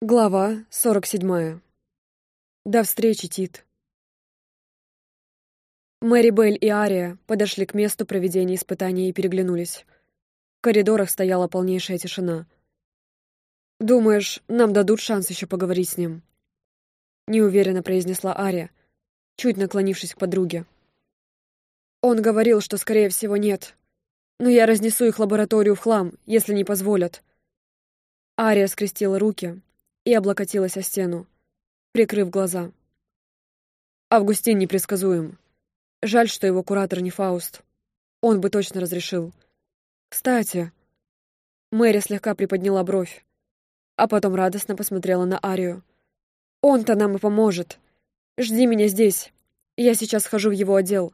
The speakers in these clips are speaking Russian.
Глава 47. До встречи, Тит. Мэри Белль и Ария подошли к месту проведения испытаний и переглянулись. В коридорах стояла полнейшая тишина. «Думаешь, нам дадут шанс еще поговорить с ним?» Неуверенно произнесла Ария, чуть наклонившись к подруге. «Он говорил, что, скорее всего, нет. Но я разнесу их лабораторию в хлам, если не позволят». Ария скрестила руки, и облокотилась о стену, прикрыв глаза. Августин непредсказуем. Жаль, что его куратор не Фауст. Он бы точно разрешил. Кстати, Мэри слегка приподняла бровь, а потом радостно посмотрела на Арию. «Он-то нам и поможет. Жди меня здесь. Я сейчас хожу в его отдел».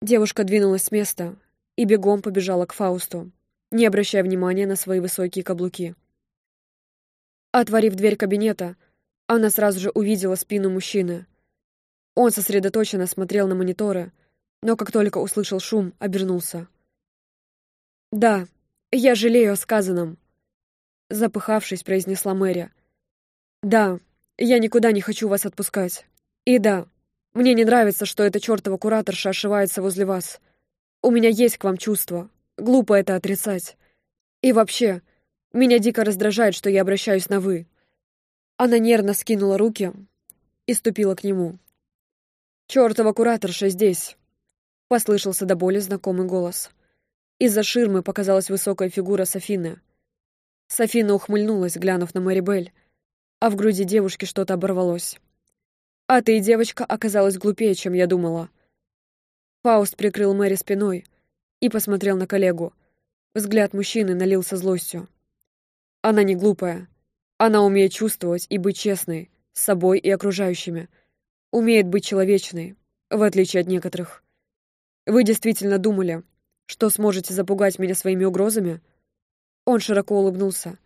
Девушка двинулась с места и бегом побежала к Фаусту, не обращая внимания на свои высокие каблуки. Отворив дверь кабинета, она сразу же увидела спину мужчины. Он сосредоточенно смотрел на мониторы, но как только услышал шум, обернулся. «Да, я жалею о сказанном», — запыхавшись, произнесла Мэри. «Да, я никуда не хочу вас отпускать. И да, мне не нравится, что эта чертова кураторша ошивается возле вас. У меня есть к вам чувства. Глупо это отрицать. И вообще, меня дико раздражает, что я обращаюсь на «вы». Она нервно скинула руки и ступила к нему. «Чёртова кураторша здесь!» — послышался до боли знакомый голос. Из-за ширмы показалась высокая фигура Софины. Софина ухмыльнулась, глянув на Мэри Белль, а в груди девушки что-то оборвалось. «А ты, девочка, оказалась глупее, чем я думала». Фауст прикрыл Мэри спиной и посмотрел на коллегу. Взгляд мужчины налился злостью. Она не глупая. Она умеет чувствовать и быть честной с собой и окружающими. Умеет быть человечной, в отличие от некоторых. Вы действительно думали, что сможете запугать меня своими угрозами? Он широко улыбнулся,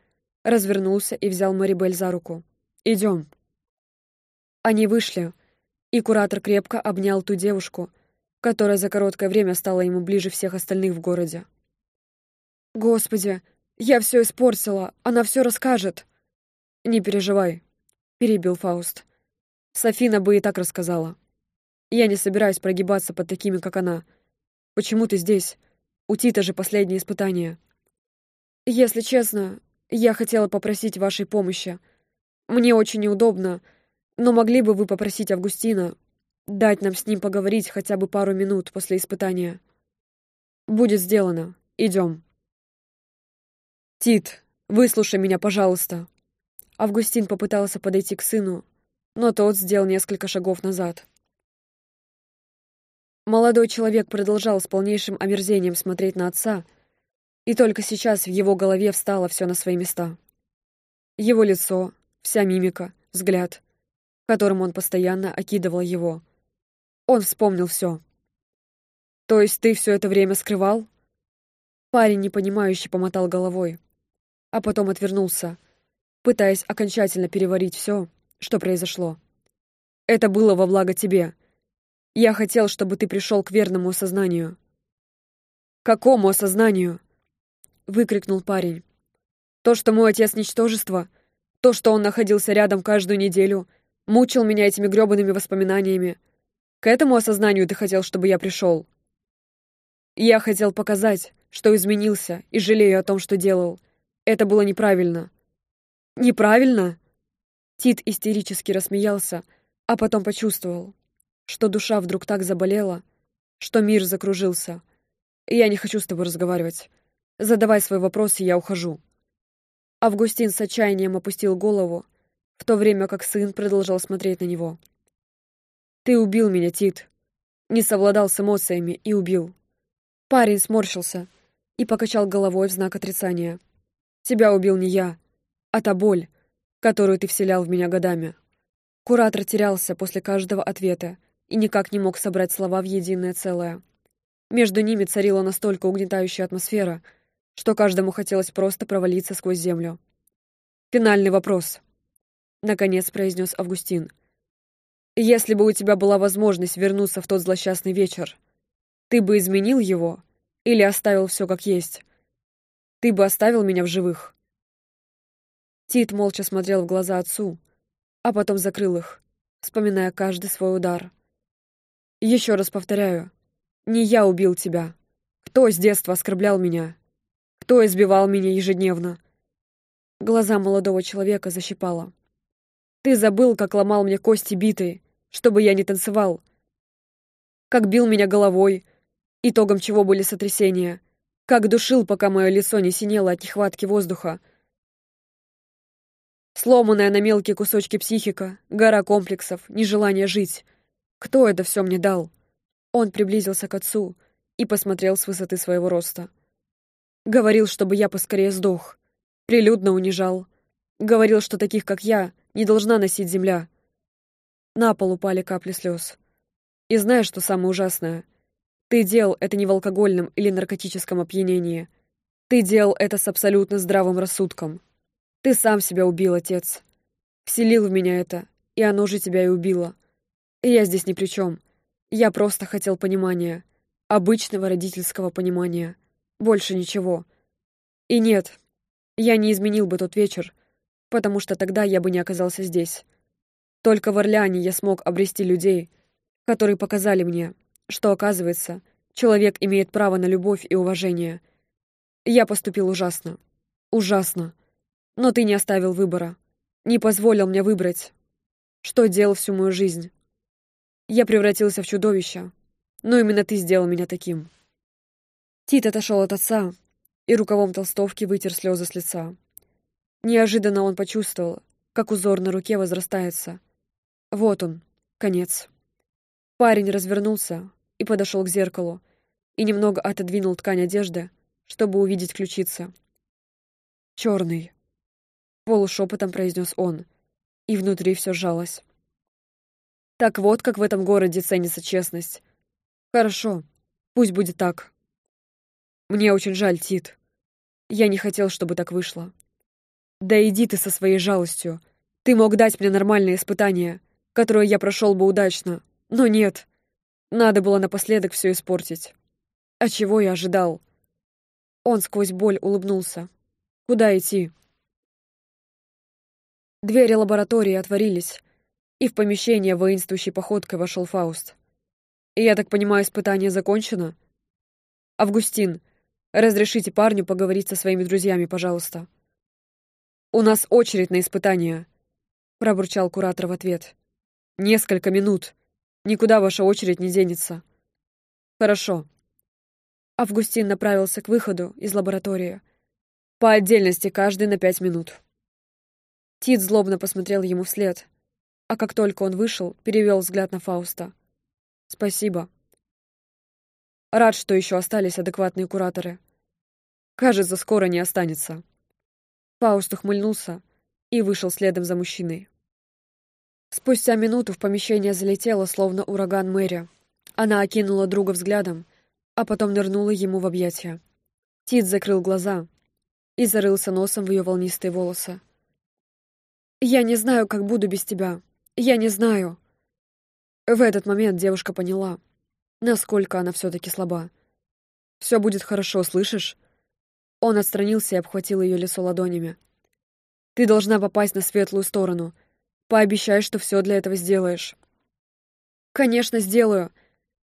развернулся и взял Марибель за руку. Идем. Они вышли, и куратор крепко обнял ту девушку, которая за короткое время стала ему ближе всех остальных в городе. «Господи, я все испортила, она все расскажет. Не переживай, перебил Фауст. Софина бы и так рассказала. Я не собираюсь прогибаться под такими, как она. Почему ты здесь? У Тита же последнее испытание. Если честно, я хотела попросить вашей помощи. Мне очень неудобно, но могли бы вы попросить Августина дать нам с ним поговорить хотя бы пару минут после испытания? Будет сделано. Идем. «Тит, выслушай меня, пожалуйста». Августин попытался подойти к сыну, но тот сделал несколько шагов назад. Молодой человек продолжал с полнейшим омерзением смотреть на отца, и только сейчас в его голове встало все на свои места. Его лицо, вся мимика, взгляд, которым он постоянно окидывал его. Он вспомнил все. «То есть ты все это время скрывал?» Парень, непонимающе, помотал головой а потом отвернулся, пытаясь окончательно переварить все, что произошло. Это было во благо тебе. Я хотел, чтобы ты пришел к верному осознанию. «Какому осознанию?» — выкрикнул парень. «То, что мой отец — ничтожество, то, что он находился рядом каждую неделю, мучил меня этими грёбаными воспоминаниями. К этому осознанию ты хотел, чтобы я пришел. Я хотел показать, что изменился и жалею о том, что делал. Это было неправильно. Неправильно? Тит истерически рассмеялся, а потом почувствовал, что душа вдруг так заболела, что мир закружился. Я не хочу с тобой разговаривать. Задавай свой вопрос, и я ухожу. Августин с отчаянием опустил голову, в то время как сын продолжал смотреть на него. «Ты убил меня, Тит. Не совладал с эмоциями и убил». Парень сморщился и покачал головой в знак отрицания. Тебя убил не я, а та боль, которую ты вселял в меня годами. Куратор терялся после каждого ответа и никак не мог собрать слова в единое целое. Между ними царила настолько угнетающая атмосфера, что каждому хотелось просто провалиться сквозь землю. «Финальный вопрос», — наконец произнес Августин. «Если бы у тебя была возможность вернуться в тот злосчастный вечер, ты бы изменил его или оставил все как есть?» Ты бы оставил меня в живых. Тит молча смотрел в глаза отцу, а потом закрыл их, вспоминая каждый свой удар. Еще раз повторяю, не я убил тебя. Кто с детства оскорблял меня? Кто избивал меня ежедневно? Глаза молодого человека защипало. Ты забыл, как ломал мне кости битой, чтобы я не танцевал. Как бил меня головой, итогом чего были сотрясения. Как душил, пока мое лицо не синело от нехватки воздуха. Сломанная на мелкие кусочки психика, гора комплексов, нежелание жить. Кто это все мне дал? Он приблизился к отцу и посмотрел с высоты своего роста. Говорил, чтобы я поскорее сдох. Прилюдно унижал. Говорил, что таких, как я, не должна носить земля. На пол упали капли слез. И знаешь, что самое ужасное? Ты делал это не в алкогольном или наркотическом опьянении. Ты делал это с абсолютно здравым рассудком. Ты сам себя убил, отец. Вселил в меня это, и оно же тебя и убило. И я здесь ни при чем. Я просто хотел понимания. Обычного родительского понимания. Больше ничего. И нет, я не изменил бы тот вечер, потому что тогда я бы не оказался здесь. Только в Орлеане я смог обрести людей, которые показали мне, что, оказывается, человек имеет право на любовь и уважение. Я поступил ужасно. Ужасно. Но ты не оставил выбора. Не позволил мне выбрать. Что делал всю мою жизнь. Я превратился в чудовище. Но именно ты сделал меня таким. Тит отошел от отца и рукавом толстовки вытер слезы с лица. Неожиданно он почувствовал, как узор на руке возрастается. Вот он, конец. Парень развернулся и подошел к зеркалу и немного отодвинул ткань одежды, чтобы увидеть ключицы. «Черный», — полушепотом произнес он, и внутри все сжалось. «Так вот, как в этом городе ценится честность. Хорошо, пусть будет так. Мне очень жаль, Тит. Я не хотел, чтобы так вышло. Да иди ты со своей жалостью. Ты мог дать мне нормальное испытание, которое я прошел бы удачно, но нет. Надо было напоследок все испортить. А чего я ожидал? Он сквозь боль улыбнулся. Куда идти? Двери лаборатории отворились, и в помещение воинствующей походкой вошел Фауст. «Я так понимаю, испытание закончено?» «Августин, разрешите парню поговорить со своими друзьями, пожалуйста». «У нас очередь на испытание», — пробурчал куратор в ответ. «Несколько минут. Никуда ваша очередь не денется». «Хорошо». Августин направился к выходу из лаборатории. По отдельности каждый на пять минут. Тит злобно посмотрел ему вслед, а как только он вышел, перевел взгляд на Фауста. «Спасибо. Рад, что еще остались адекватные кураторы. Кажется, скоро не останется». Фауст ухмыльнулся и вышел следом за мужчиной. Спустя минуту в помещение залетела, словно ураган Мэри. Она окинула друга взглядом, а потом нырнула ему в объятия. Тит закрыл глаза и зарылся носом в ее волнистые волосы. «Я не знаю, как буду без тебя. Я не знаю». В этот момент девушка поняла, насколько она все-таки слаба. «Все будет хорошо, слышишь?» Он отстранился и обхватил ее лицо ладонями. «Ты должна попасть на светлую сторону. Пообещай, что все для этого сделаешь». «Конечно, сделаю.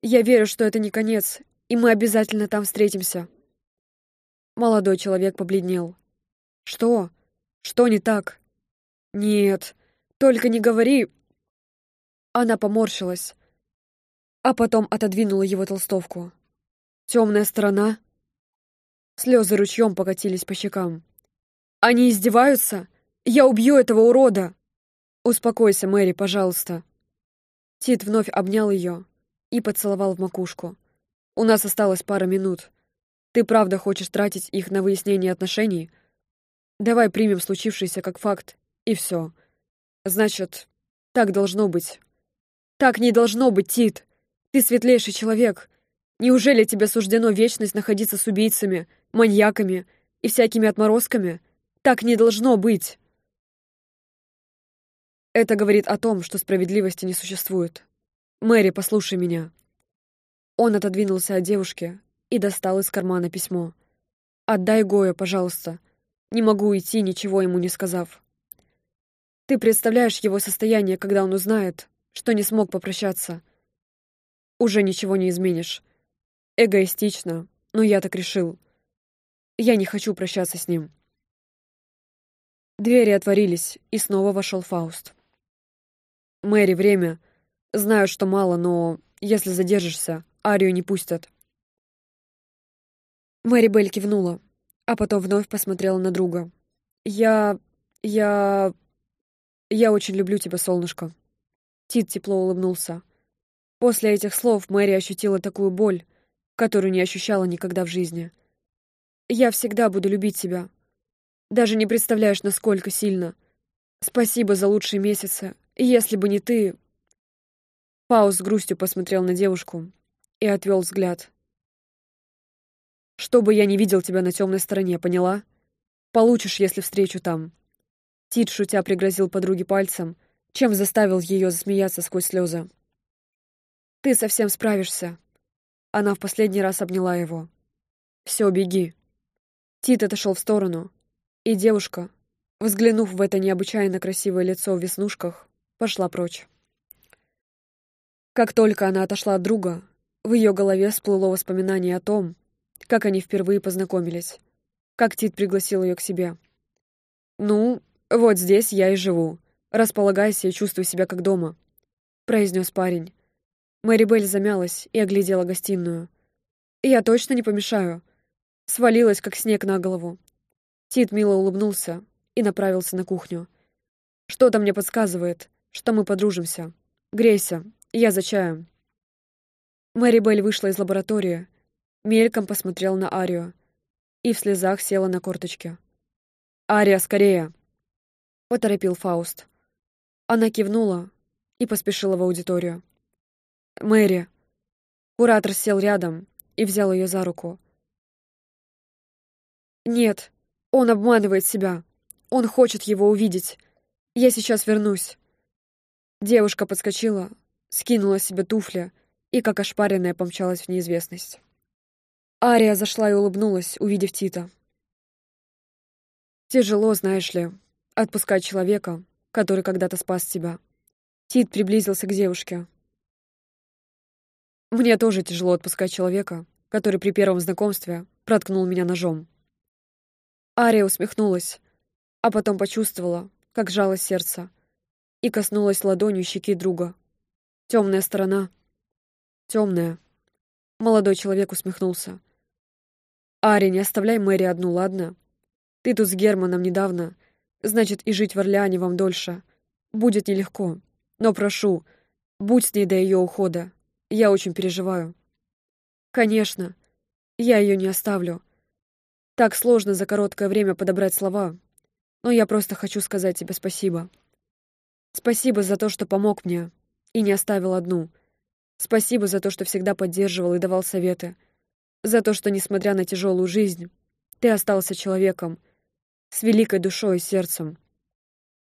Я верю, что это не конец, и мы обязательно там встретимся». Молодой человек побледнел. «Что? Что не так?» «Нет, только не говори...» Она поморщилась, а потом отодвинула его толстовку. «Темная сторона?» Слезы ручьем покатились по щекам. «Они издеваются? Я убью этого урода!» «Успокойся, Мэри, пожалуйста». Тит вновь обнял ее и поцеловал в макушку. «У нас осталось пара минут. Ты правда хочешь тратить их на выяснение отношений? Давай примем случившееся как факт, и все. Значит, так должно быть». «Так не должно быть, Тит! Ты светлейший человек! Неужели тебе суждено вечность находиться с убийцами, маньяками и всякими отморозками. Так не должно быть. Это говорит о том, что справедливости не существует. Мэри, послушай меня. Он отодвинулся от девушки и достал из кармана письмо. «Отдай Гоя, пожалуйста. Не могу уйти, ничего ему не сказав». Ты представляешь его состояние, когда он узнает, что не смог попрощаться. Уже ничего не изменишь. Эгоистично, но я так решил. Я не хочу прощаться с ним. Двери отворились, и снова вошел Фауст. «Мэри, время. Знаю, что мало, но если задержишься, Арию не пустят». Мэри Белль кивнула, а потом вновь посмотрела на друга. «Я... я... я очень люблю тебя, солнышко». Тит тепло улыбнулся. После этих слов Мэри ощутила такую боль, которую не ощущала никогда в жизни. «Я всегда буду любить тебя. Даже не представляешь, насколько сильно. Спасибо за лучшие месяцы. Если бы не ты...» Пауз с грустью посмотрел на девушку и отвел взгляд. «Чтобы я не видел тебя на темной стороне, поняла? Получишь, если встречу там». Тит, шутя, пригрозил подруге пальцем, чем заставил ее засмеяться сквозь слезы. «Ты совсем справишься». Она в последний раз обняла его. «Все, беги». Тит отошел в сторону, и девушка, взглянув в это необычайно красивое лицо в веснушках, пошла прочь. Как только она отошла от друга, в ее голове всплыло воспоминание о том, как они впервые познакомились, как Тит пригласил ее к себе. «Ну, вот здесь я и живу. Располагайся и чувствуй себя как дома», — произнес парень. Мэри Белль замялась и оглядела гостиную. «Я точно не помешаю». Свалилась, как снег на голову. Тит мило улыбнулся и направился на кухню. «Что-то мне подсказывает, что мы подружимся. Грейся, я за чаем». Мэри Белль вышла из лаборатории, мельком посмотрела на Арию и в слезах села на корточки. «Ария, скорее!» — поторопил Фауст. Она кивнула и поспешила в аудиторию. «Мэри!» Куратор сел рядом и взял ее за руку. «Нет, он обманывает себя. Он хочет его увидеть. Я сейчас вернусь». Девушка подскочила, скинула себе туфли и, как ошпаренная, помчалась в неизвестность. Ария зашла и улыбнулась, увидев Тита. Тяжело, знаешь ли, отпускать человека, который когда-то спас тебя. Тит приблизился к девушке. Мне тоже тяжело отпускать человека, который при первом знакомстве проткнул меня ножом. Ария усмехнулась, а потом почувствовала, как жалось сердце, и коснулась ладонью щеки друга. Темная сторона. Темная. Молодой человек усмехнулся. «Ари, не оставляй Мэри одну, ладно? Ты тут с Германом недавно, значит, и жить в Орлеане вам дольше. Будет нелегко. Но прошу, будь с ней до ее ухода. Я очень переживаю». «Конечно. Я ее не оставлю. Так сложно за короткое время подобрать слова. Но я просто хочу сказать тебе спасибо. Спасибо за то, что помог мне и не оставил одну. Спасибо за то, что всегда поддерживал и давал советы. За то, что, несмотря на тяжелую жизнь, ты остался человеком с великой душой и сердцем.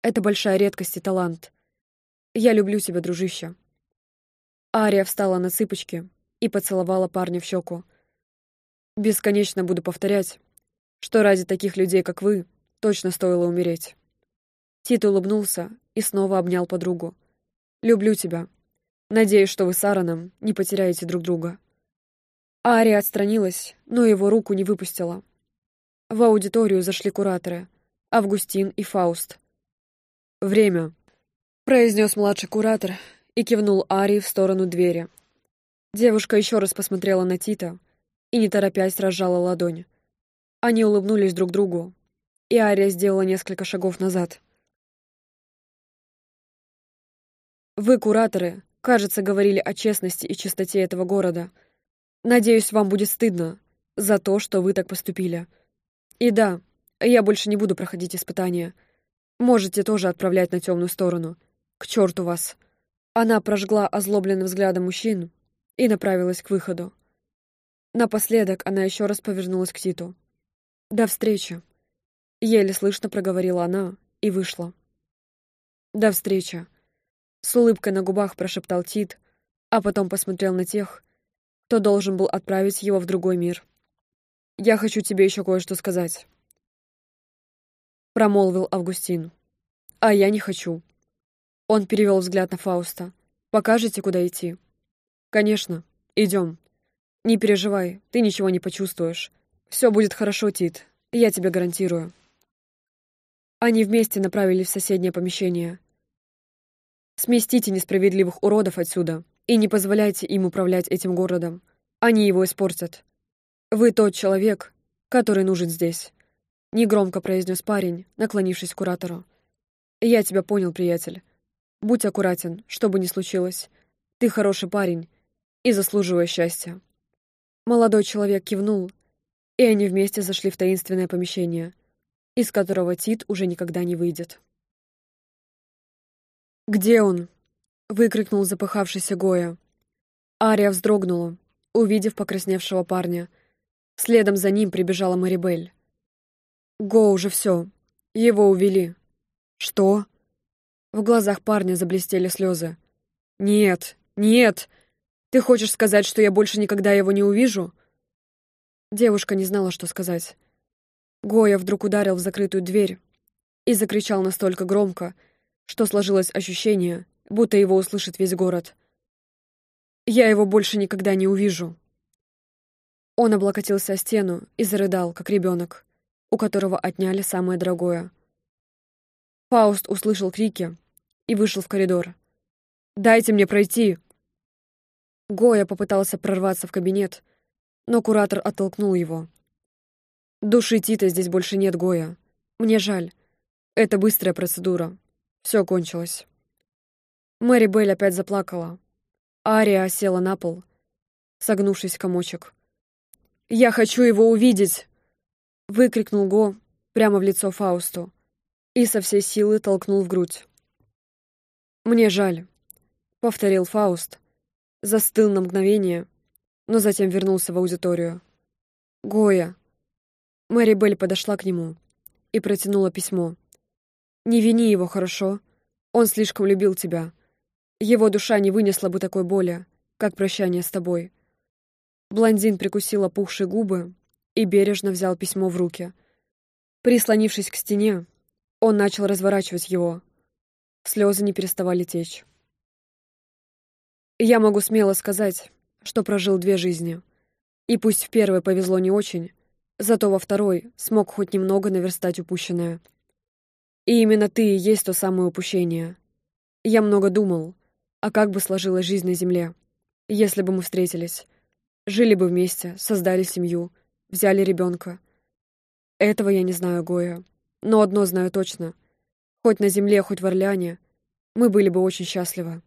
Это большая редкость и талант. Я люблю тебя, дружище. Ария встала на цыпочки и поцеловала парня в щеку. Бесконечно буду повторять, что ради таких людей, как вы, точно стоило умереть. Тит улыбнулся и снова обнял подругу. «Люблю тебя. Надеюсь, что вы с Аароном не потеряете друг друга». Ария отстранилась, но его руку не выпустила. В аудиторию зашли кураторы — Августин и Фауст. «Время», — произнес младший куратор и кивнул Арии в сторону двери. Девушка еще раз посмотрела на Тита и, не торопясь, разжала ладонь. Они улыбнулись друг другу, и Ария сделала несколько шагов назад. «Вы, кураторы, кажется, говорили о честности и чистоте этого города. Надеюсь, вам будет стыдно за то, что вы так поступили. И да, я больше не буду проходить испытания. Можете тоже отправлять на темную сторону. К черту вас!» Она прожгла озлобленным взглядом мужчин и направилась к выходу. Напоследок она еще раз повернулась к Титу. «До встречи!» Еле слышно проговорила она и вышла. «До встречи!» С улыбкой на губах прошептал Тит, а потом посмотрел на тех, кто должен был отправить его в другой мир. «Я хочу тебе еще кое-что сказать», — промолвил Августин. А я не хочу. Он перевел взгляд на Фауста. Покажете, куда идти? Конечно. Идем. Не переживай, ты ничего не почувствуешь. Все будет хорошо, Тит. Я тебе гарантирую. Они вместе направились в соседнее помещение. Сместите несправедливых уродов отсюда и не позволяйте им управлять этим городом. Они его испортят. Вы тот человек, который нужен здесь. Негромко произнес парень, наклонившись к куратору. Я тебя понял, приятель. Будь аккуратен, что бы ни случилось. Ты хороший парень и заслуживаешь счастья. Молодой человек кивнул, и они вместе зашли в таинственное помещение, из которого Тит уже никогда не выйдет. «Где он?» — выкрикнул запыхавшийся Гоя. Ария вздрогнула, увидев покрасневшего парня. Следом за ним прибежала Марибель. «Го уже все. Его увели». «Что?» В глазах парня заблестели слезы. «Нет, нет! Ты хочешь сказать, что я больше никогда его не увижу?» Девушка не знала, что сказать. Гоя вдруг ударил в закрытую дверь и закричал настолько громко, что сложилось ощущение, будто его услышит весь город. «Я его больше никогда не увижу». Он облокотился о стену и зарыдал, как ребенок, у которого отняли самое дорогое. Фауст услышал крики и вышел в коридор. «Дайте мне пройти!» Гоя попытался прорваться в кабинет, но куратор оттолкнул его. «Души Тита здесь больше нет, Гоя. Мне жаль. Это быстрая процедура. Все кончилось. Мэри Белль опять заплакала. Ария села на пол, согнувшись в комочек. «Я хочу его увидеть!» Выкрикнул Го прямо в лицо Фаусту и со всей силы толкнул в грудь. «Мне жаль», — повторил Фауст, застыл на мгновение, но затем вернулся в аудиторию. «Гоя!» Мэри Белль подошла к нему и протянула письмо. Не вини его, хорошо? Он слишком любил тебя. Его душа не вынесла бы такой боли, как прощание с тобой. Блондин прикусил опухшие губы и бережно взял письмо в руки. Прислонившись к стене, он начал разворачивать его. Слезы не переставали течь. Я могу смело сказать, что прожил две жизни. И пусть в первой повезло не очень, зато во второй смог хоть немного наверстать упущенное — и именно ты и есть то самое упущение. Я много думал, а как бы сложилась жизнь на Земле, если бы мы встретились. Жили бы вместе, создали семью, взяли ребенка. Этого я не знаю, Гоя. Но одно знаю точно. Хоть на Земле, хоть в Орлеане, мы были бы очень счастливы.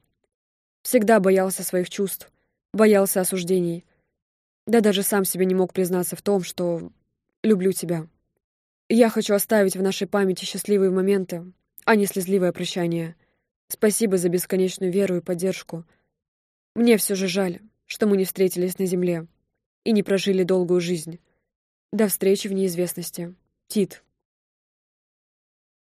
Всегда боялся своих чувств, боялся осуждений. Да даже сам себе не мог признаться в том, что люблю тебя. Я хочу оставить в нашей памяти счастливые моменты, а не слезливое прощание. Спасибо за бесконечную веру и поддержку. Мне все же жаль, что мы не встретились на земле и не прожили долгую жизнь. До встречи в неизвестности. Тит.